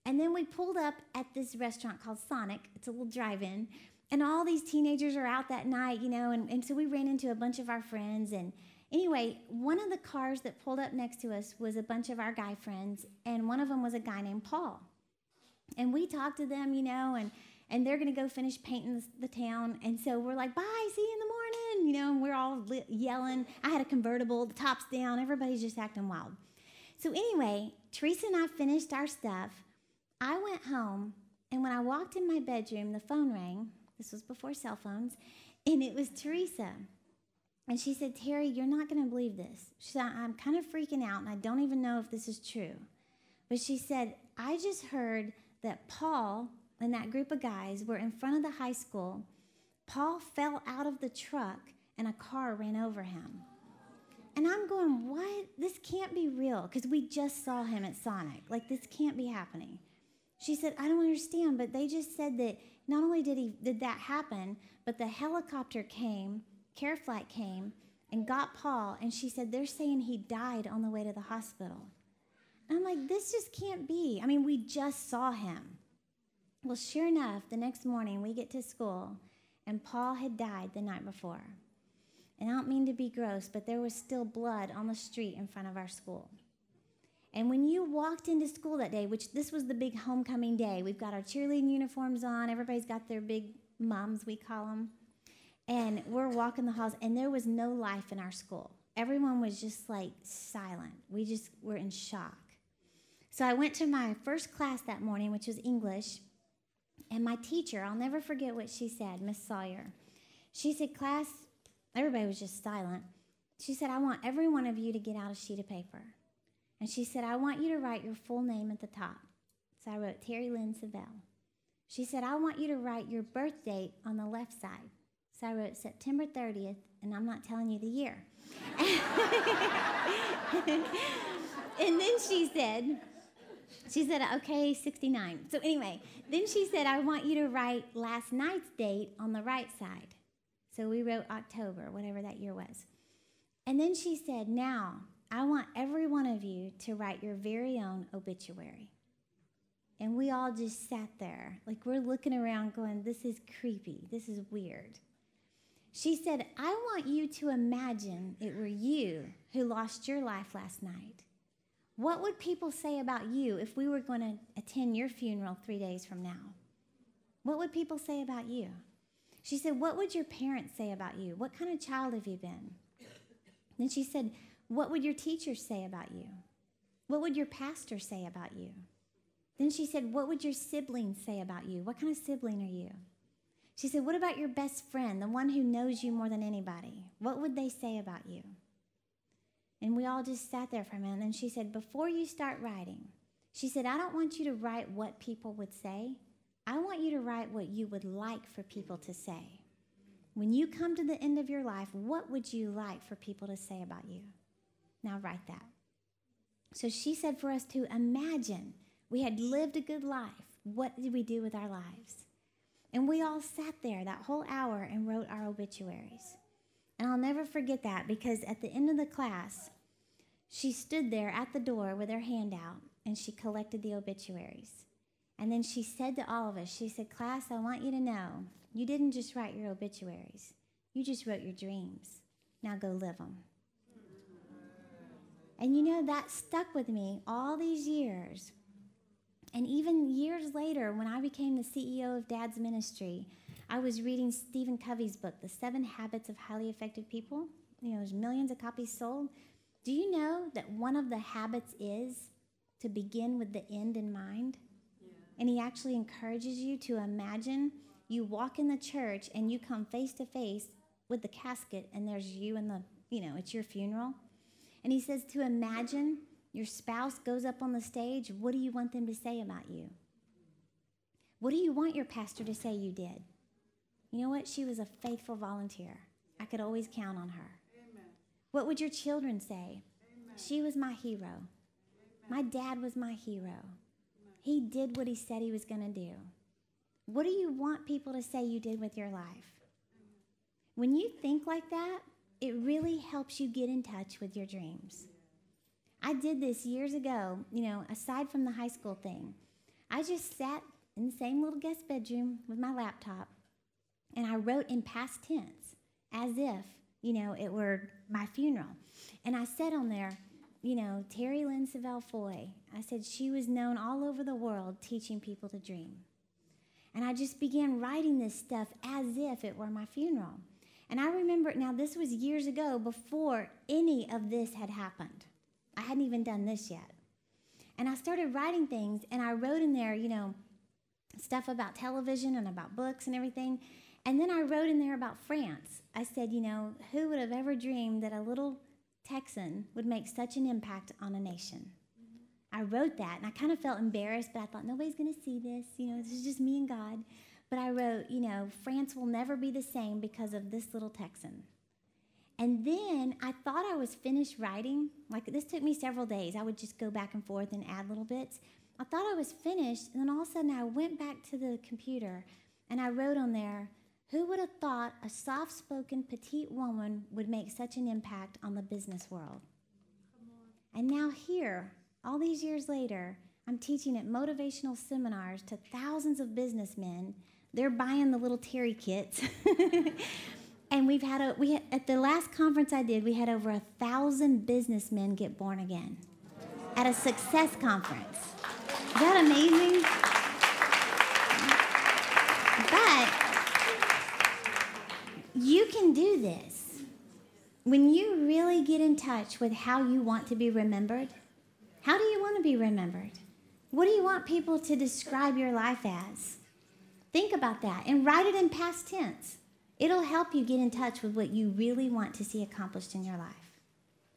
And then we pulled up at this restaurant called Sonic. It's a little drive in. And all these teenagers are out that night, you know. And, and so we ran into a bunch of our friends. And anyway, one of the cars that pulled up next to us was a bunch of our guy friends. And one of them was a guy named Paul. And we talked to them, you know, and and they're going to go finish painting the, town. And so we're like, bye, see you in the morning, you know, and we're all li- yelling. I had a convertible, the top's down, everybody's just acting wild. So anyway, Teresa and I finished our stuff. I went home, and when I walked in my bedroom, the phone rang. This was before cell phones, and it was Teresa. And she said, Terri, you're not going to believe this. She said, I'm kind of freaking out, and I don't even know if this is true. But she said, I just heard that Paul and that group of guys were in front of the high school. Paul fell out of the truck, and a car ran over him. And I'm going, what? This can't be real because we just saw him at Sonic. Like, this can't be happening. She said, I don't understand, but they just said that not only did he did that happen, but the helicopter came, care flight came, and got Paul, and she said they're saying he died on the way to the hospital. And I'm like, this just can't be. I mean, we just saw him. Well, sure enough, the next morning we get to school, and Paul had died the night before. And I don't mean to be gross, but there was still blood on the street in front of our school. And when you walked into school that day, which this was the big homecoming day, we've got our cheerleading uniforms on, everybody's got their big moms, we call them. And we're walking the halls, and there was no life in our school. Everyone was just like silent. We just were in shock. So I went to my first class that morning, which was English, and my teacher, I'll never forget what she said, Miss Sawyer. She said, Class, everybody was just silent. She said, I want every one of you to get out a sheet of paper. And she said, I want you to write your full name at the top. So I wrote Terri Lynn Savelle. She said, I want you to write your birth date on the left side. So I wrote September 30th, and I'm not telling you the year. and then she said, she said, okay, 69. So anyway, then she said, I want you to write last night's date on the right side. So we wrote October, whatever that year was. And then she said, now I want every one of you to write your very own obituary. And we all just sat there, like we're looking around going, This is creepy. This is weird. She said, I want you to imagine it were you who lost your life last night. What would people say about you if we were going to attend your funeral three days from now? What would people say about you? She said, What would your parents say about you? What kind of child have you been? Then she said, what would your teachers say about you? What would your pastor say about you? Then she said, What would your siblings say about you? What kind of sibling are you? She said, What about your best friend, the one who knows you more than anybody? What would they say about you? And we all just sat there for a minute. And then she said, Before you start writing, she said, I don't want you to write what people would say. I want you to write what you would like for people to say. When you come to the end of your life, what would you like for people to say about you? Now write that. So she said for us to imagine we had lived a good life. What did we do with our lives? And we all sat there that whole hour and wrote our obituaries. And I'll never forget that because at the end of the class, she stood there at the door with her hand out and she collected the obituaries. And then she said to all of us, she said, Class, I want you to know you didn't just write your obituaries, you just wrote your dreams. Now go live them. And you know, that stuck with me all these years. And even years later, when I became the CEO of Dad's Ministry, I was reading Stephen Covey's book, The Seven Habits of Highly Effective People. You know, there's millions of copies sold. Do you know that one of the habits is to begin with the end in mind? Yeah. And he actually encourages you to imagine you walk in the church and you come face to face with the casket, and there's you and the, you know, it's your funeral. And he says to imagine your spouse goes up on the stage, what do you want them to say about you? What do you want your pastor to say you did? You know what? She was a faithful volunteer. I could always count on her. Amen. What would your children say? Amen. She was my hero. Amen. My dad was my hero. He did what he said he was going to do. What do you want people to say you did with your life? When you think like that, it really helps you get in touch with your dreams. I did this years ago, you know, aside from the high school thing. I just sat in the same little guest bedroom with my laptop and I wrote in past tense as if, you know, it were my funeral. And I said on there, you know, Terri Lynn Savelle Foy, I said she was known all over the world teaching people to dream. And I just began writing this stuff as if it were my funeral. And I remember, now this was years ago before any of this had happened. I hadn't even done this yet. And I started writing things, and I wrote in there, you know, stuff about television and about books and everything. And then I wrote in there about France. I said, you know, who would have ever dreamed that a little Texan would make such an impact on a nation? I wrote that and I kind of felt embarrassed, but I thought nobody's going to see this. You know, this is just me and God. But I wrote, you know, France will never be the same because of this little Texan. And then I thought I was finished writing. Like this took me several days. I would just go back and forth and add little bits. I thought I was finished, and then all of a sudden I went back to the computer and I wrote on there, Who would have thought a soft spoken petite woman would make such an impact on the business world? And now, here, all these years later, I'm teaching at motivational seminars to thousands of businessmen. They're buying the little Terri kits. and we've had a we at the last conference I did, we had over a thousand businessmen get born again at a success conference. Is that amazing? But you can do this. When you really get in touch with how you want to be remembered, how do you want to be remembered? What do you want people to describe your life as? Think about that and write it in past tense. It'll help you get in touch with what you really want to see accomplished in your life.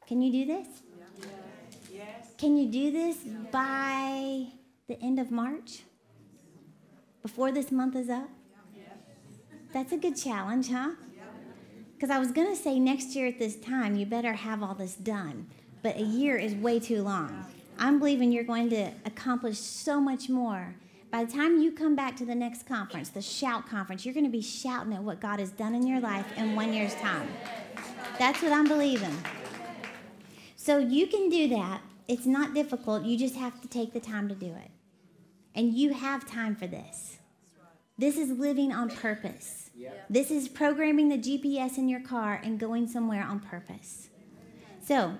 Can you do this? Yes. Can you do this by the end of March? Before this month is up? That's a good challenge, huh? Because I was going to say next year at this time, you better have all this done. But a year is way too long. I'm believing you're going to accomplish so much more. By the time you come back to the next conference, the Shout Conference, you're going to be shouting at what God has done in your life in one year's time. That's what I'm believing. So you can do that. It's not difficult. You just have to take the time to do it. And you have time for this. This is living on purpose. This is programming the GPS in your car and going somewhere on purpose. So,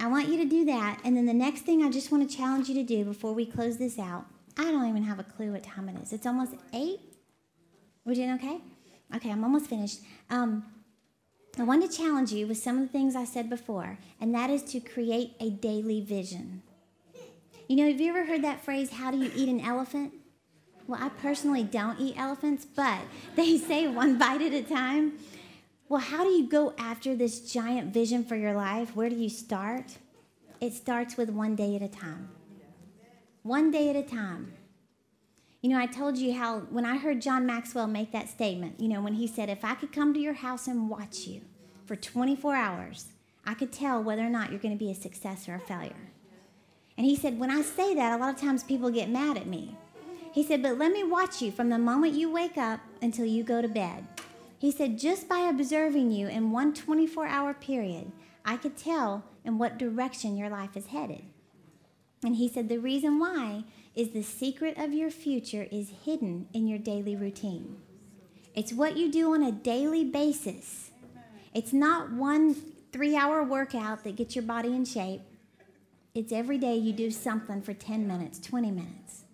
I want you to do that. And then the next thing I just want to challenge you to do before we close this out, I don't even have a clue what time it is. It's almost eight. We're doing okay? Okay, I'm almost finished. Um, I want to challenge you with some of the things I said before, and that is to create a daily vision. You know, have you ever heard that phrase, how do you eat an elephant? Well, I personally don't eat elephants, but they say one bite at a time. Well, how do you go after this giant vision for your life? Where do you start? It starts with one day at a time. One day at a time. You know, I told you how when I heard John Maxwell make that statement, you know, when he said, If I could come to your house and watch you for 24 hours, I could tell whether or not you're going to be a success or a failure. And he said, When I say that, a lot of times people get mad at me. He said, But let me watch you from the moment you wake up until you go to bed. He said, just by observing you in one 24 hour period, I could tell in what direction your life is headed. And he said, the reason why is the secret of your future is hidden in your daily routine. It's what you do on a daily basis. It's not one three hour workout that gets your body in shape. It's every day you do something for 10 minutes, 20 minutes.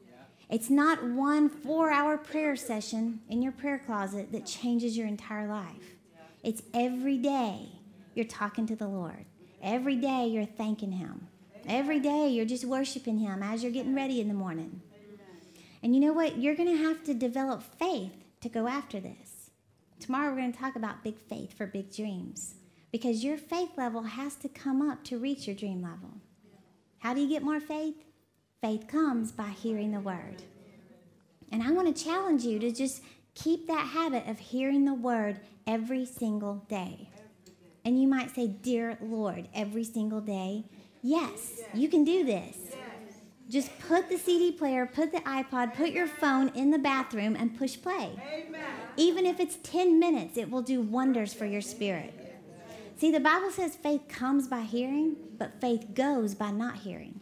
It's not one four hour prayer session in your prayer closet that changes your entire life. It's every day you're talking to the Lord. Every day you're thanking Him. Every day you're just worshiping Him as you're getting ready in the morning. And you know what? You're going to have to develop faith to go after this. Tomorrow we're going to talk about big faith for big dreams because your faith level has to come up to reach your dream level. How do you get more faith? Faith comes by hearing the word. And I want to challenge you to just keep that habit of hearing the word every single day. And you might say, Dear Lord, every single day. Yes, you can do this. Just put the CD player, put the iPod, put your phone in the bathroom and push play. Even if it's 10 minutes, it will do wonders for your spirit. See, the Bible says faith comes by hearing, but faith goes by not hearing.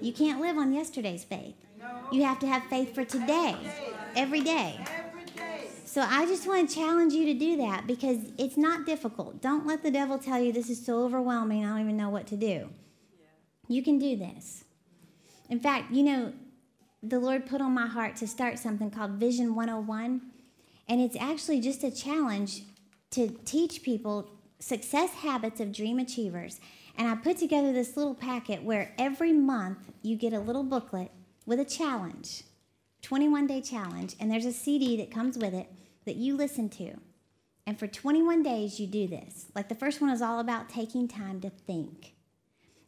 You can't live on yesterday's faith. You have to have faith for today, every day. So I just want to challenge you to do that because it's not difficult. Don't let the devil tell you this is so overwhelming, I don't even know what to do. You can do this. In fact, you know, the Lord put on my heart to start something called Vision 101. And it's actually just a challenge to teach people success habits of dream achievers. And I put together this little packet where every month you get a little booklet with a challenge, 21 day challenge, and there's a CD that comes with it that you listen to. And for 21 days, you do this. Like the first one is all about taking time to think.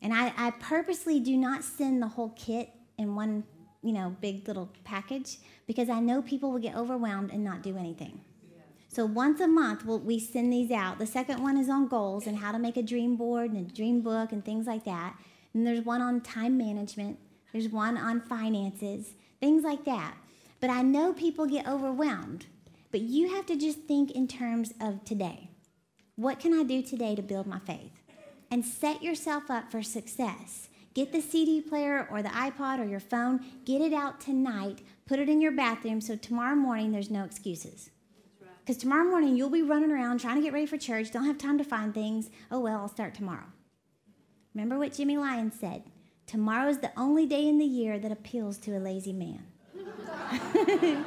And I, I purposely do not send the whole kit in one, you know, big little package because I know people will get overwhelmed and not do anything. So once a month, we'll, we send these out. The second one is on goals and how to make a dream board and a dream book and things like that. And there's one on time management. There's one on finances, things like that. But I know people get overwhelmed. But you have to just think in terms of today. What can I do today to build my faith? And set yourself up for success. Get the CD player or the iPod or your phone, get it out tonight, put it in your bathroom so tomorrow morning there's no excuses. Because tomorrow morning you'll be running around trying to get ready for church, don't have time to find things. Oh, well, I'll start tomorrow. Remember what Jimmy Lyons said Tomorrow is the only day in the year that appeals to a lazy man.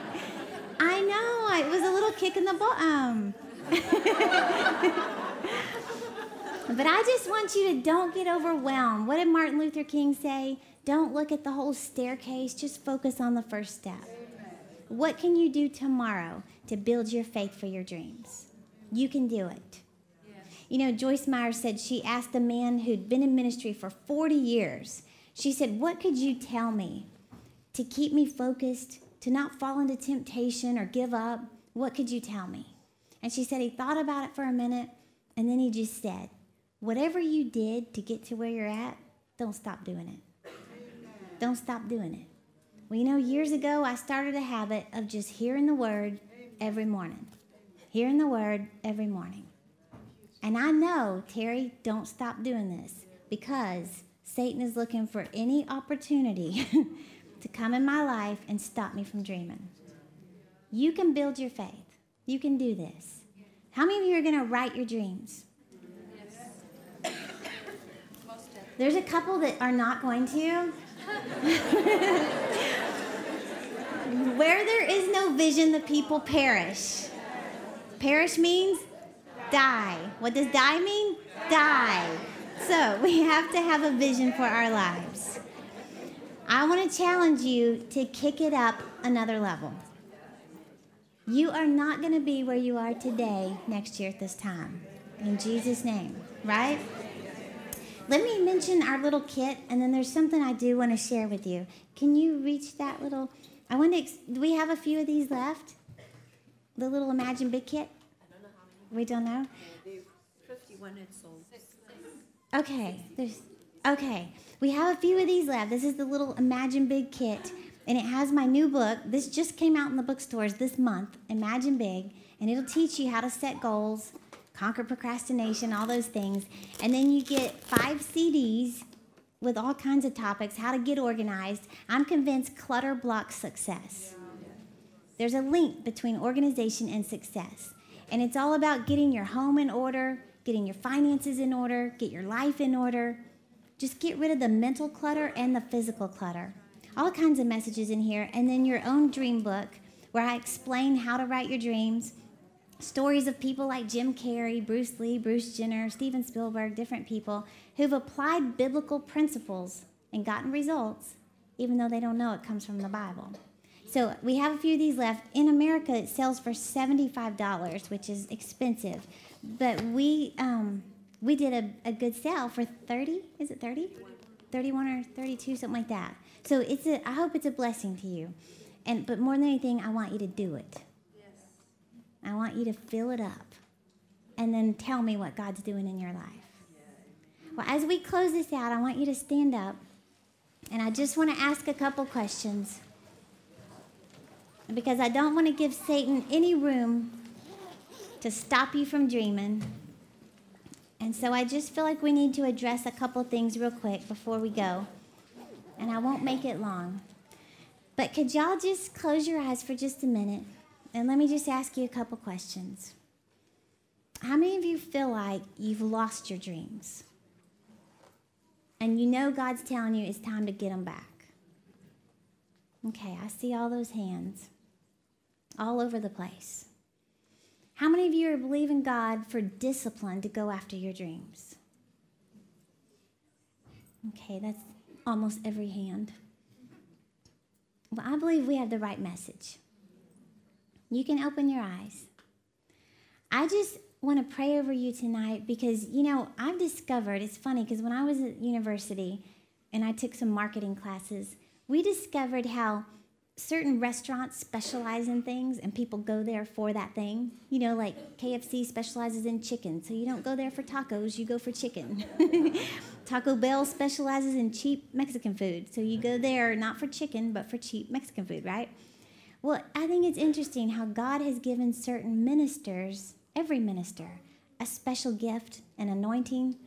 I know, it was a little kick in the butt. Um. But I just want you to don't get overwhelmed. What did Martin Luther King say? Don't look at the whole staircase, just focus on the first step. What can you do tomorrow to build your faith for your dreams? You can do it. You know, Joyce Meyer said she asked a man who'd been in ministry for 40 years, she said, What could you tell me to keep me focused, to not fall into temptation or give up? What could you tell me? And she said he thought about it for a minute and then he just said, Whatever you did to get to where you're at, don't stop doing it. Don't stop doing it. Well, you know, years ago, I started a habit of just hearing the word every morning. Hearing the word every morning. And I know, Terri, don't stop doing this because Satan is looking for any opportunity to come in my life and stop me from dreaming. You can build your faith. You can do this. How many of you are going to write your dreams? Yes. There's a couple that are not going to. Where there is no vision, the people perish. Perish means die. What does die mean? Die. So we have to have a vision for our lives. I want to challenge you to kick it up another level. You are not going to be where you are today next year at this time. In Jesus' name, right? Let me mention our little kit, and then there's something I do want to share with you. Can you reach that little? I want to. Do we have a few of these left? The little Imagine Big kit. I don't know how many. We don't know. Fifty-one had sold. Okay. There's. Okay. We have a few of these left. This is the little Imagine Big kit, and it has my new book. This just came out in the bookstores this month. Imagine Big, and it'll teach you how to set goals conquer procrastination, all those things. And then you get five CDs with all kinds of topics, how to get organized. I'm convinced clutter blocks success. There's a link between organization and success. And it's all about getting your home in order, getting your finances in order, get your life in order. Just get rid of the mental clutter and the physical clutter. All kinds of messages in here. And then your own dream book where I explain how to write your dreams stories of people like Jim Carrey, Bruce Lee, Bruce Jenner, Steven Spielberg, different people who've applied biblical principles and gotten results, even though they don't know it comes from the Bible. So we have a few of these left. In America, it sells for $75, which is expensive. But we, um, we did a, a good sale for 30 Is it 30 31 or 32, something like that. So it's a, I hope it's a blessing to you. And, but more than anything, I want you to do it. I want you to fill it up and then tell me what God's doing in your life. Well, as we close this out, I want you to stand up and I just want to ask a couple questions because I don't want to give Satan any room to stop you from dreaming. And so I just feel like we need to address a couple things real quick before we go. And I won't make it long. But could y'all just close your eyes for just a minute? And let me just ask you a couple questions. How many of you feel like you've lost your dreams? And you know God's telling you it's time to get them back. Okay, I see all those hands all over the place. How many of you are believing God for discipline to go after your dreams? Okay, that's almost every hand. Well, I believe we have the right message. You can open your eyes. I just want to pray over you tonight because, you know, I've discovered it's funny because when I was at university and I took some marketing classes, we discovered how certain restaurants specialize in things and people go there for that thing. You know, like KFC specializes in chicken, so you don't go there for tacos, you go for chicken. Taco Bell specializes in cheap Mexican food, so you go there not for chicken, but for cheap Mexican food, right? Well, I think it's interesting how God has given certain ministers, every minister, a special gift, an anointing.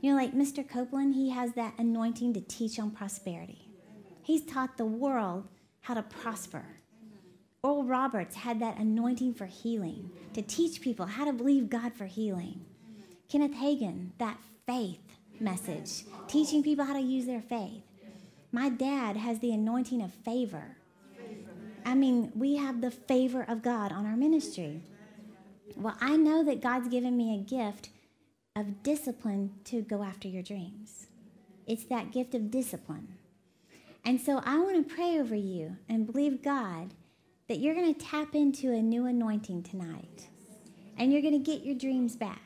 You know, like Mr. Copeland, he has that anointing to teach on prosperity. He's taught the world how to prosper. Oral Roberts had that anointing for healing, to teach people how to believe God for healing. Kenneth Hagin, that faith message, teaching people how to use their faith. My dad has the anointing of favor. I mean, we have the favor of God on our ministry. Well, I know that God's given me a gift of discipline to go after your dreams. It's that gift of discipline. And so I want to pray over you and believe God that you're going to tap into a new anointing tonight and you're going to get your dreams back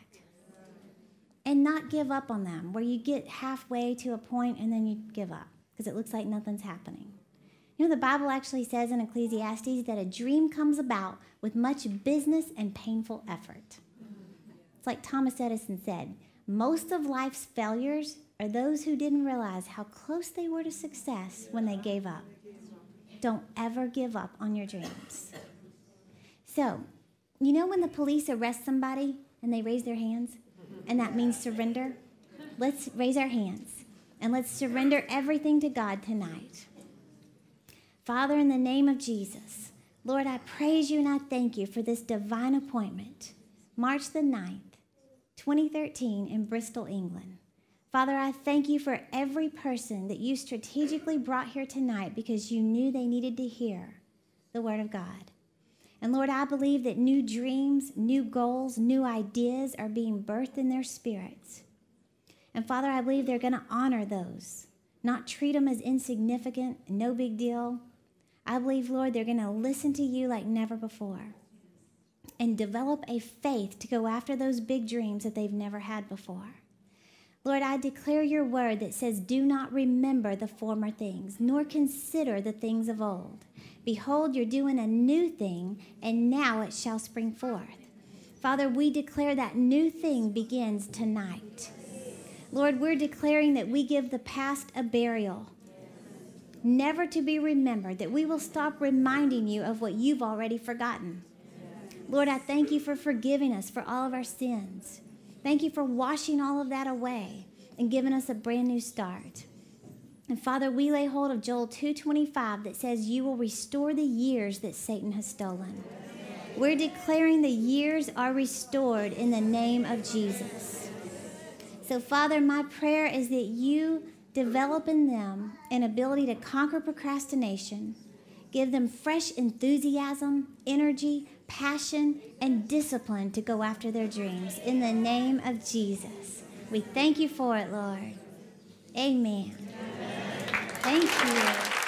and not give up on them where you get halfway to a point and then you give up because it looks like nothing's happening. You know, the Bible actually says in Ecclesiastes that a dream comes about with much business and painful effort. It's like Thomas Edison said most of life's failures are those who didn't realize how close they were to success when they gave up. Don't ever give up on your dreams. So, you know when the police arrest somebody and they raise their hands? And that means surrender? Let's raise our hands and let's surrender everything to God tonight. Father, in the name of Jesus, Lord, I praise you and I thank you for this divine appointment, March the 9th, 2013, in Bristol, England. Father, I thank you for every person that you strategically brought here tonight because you knew they needed to hear the Word of God. And Lord, I believe that new dreams, new goals, new ideas are being birthed in their spirits. And Father, I believe they're going to honor those, not treat them as insignificant, no big deal. I believe, Lord, they're going to listen to you like never before and develop a faith to go after those big dreams that they've never had before. Lord, I declare your word that says, Do not remember the former things, nor consider the things of old. Behold, you're doing a new thing, and now it shall spring forth. Father, we declare that new thing begins tonight. Lord, we're declaring that we give the past a burial, never to be remembered, that we will stop reminding you of what you've already forgotten. Lord, I thank you for forgiving us for all of our sins. Thank you for washing all of that away and giving us a brand new start. And Father, we lay hold of Joel 2:25 that says you will restore the years that Satan has stolen. We're declaring the years are restored in the name of Jesus. So Father, my prayer is that you develop in them an ability to conquer procrastination, give them fresh enthusiasm, energy, passion, and discipline to go after their dreams. In the name of Jesus, we thank you for it, Lord. Amen. Thank you.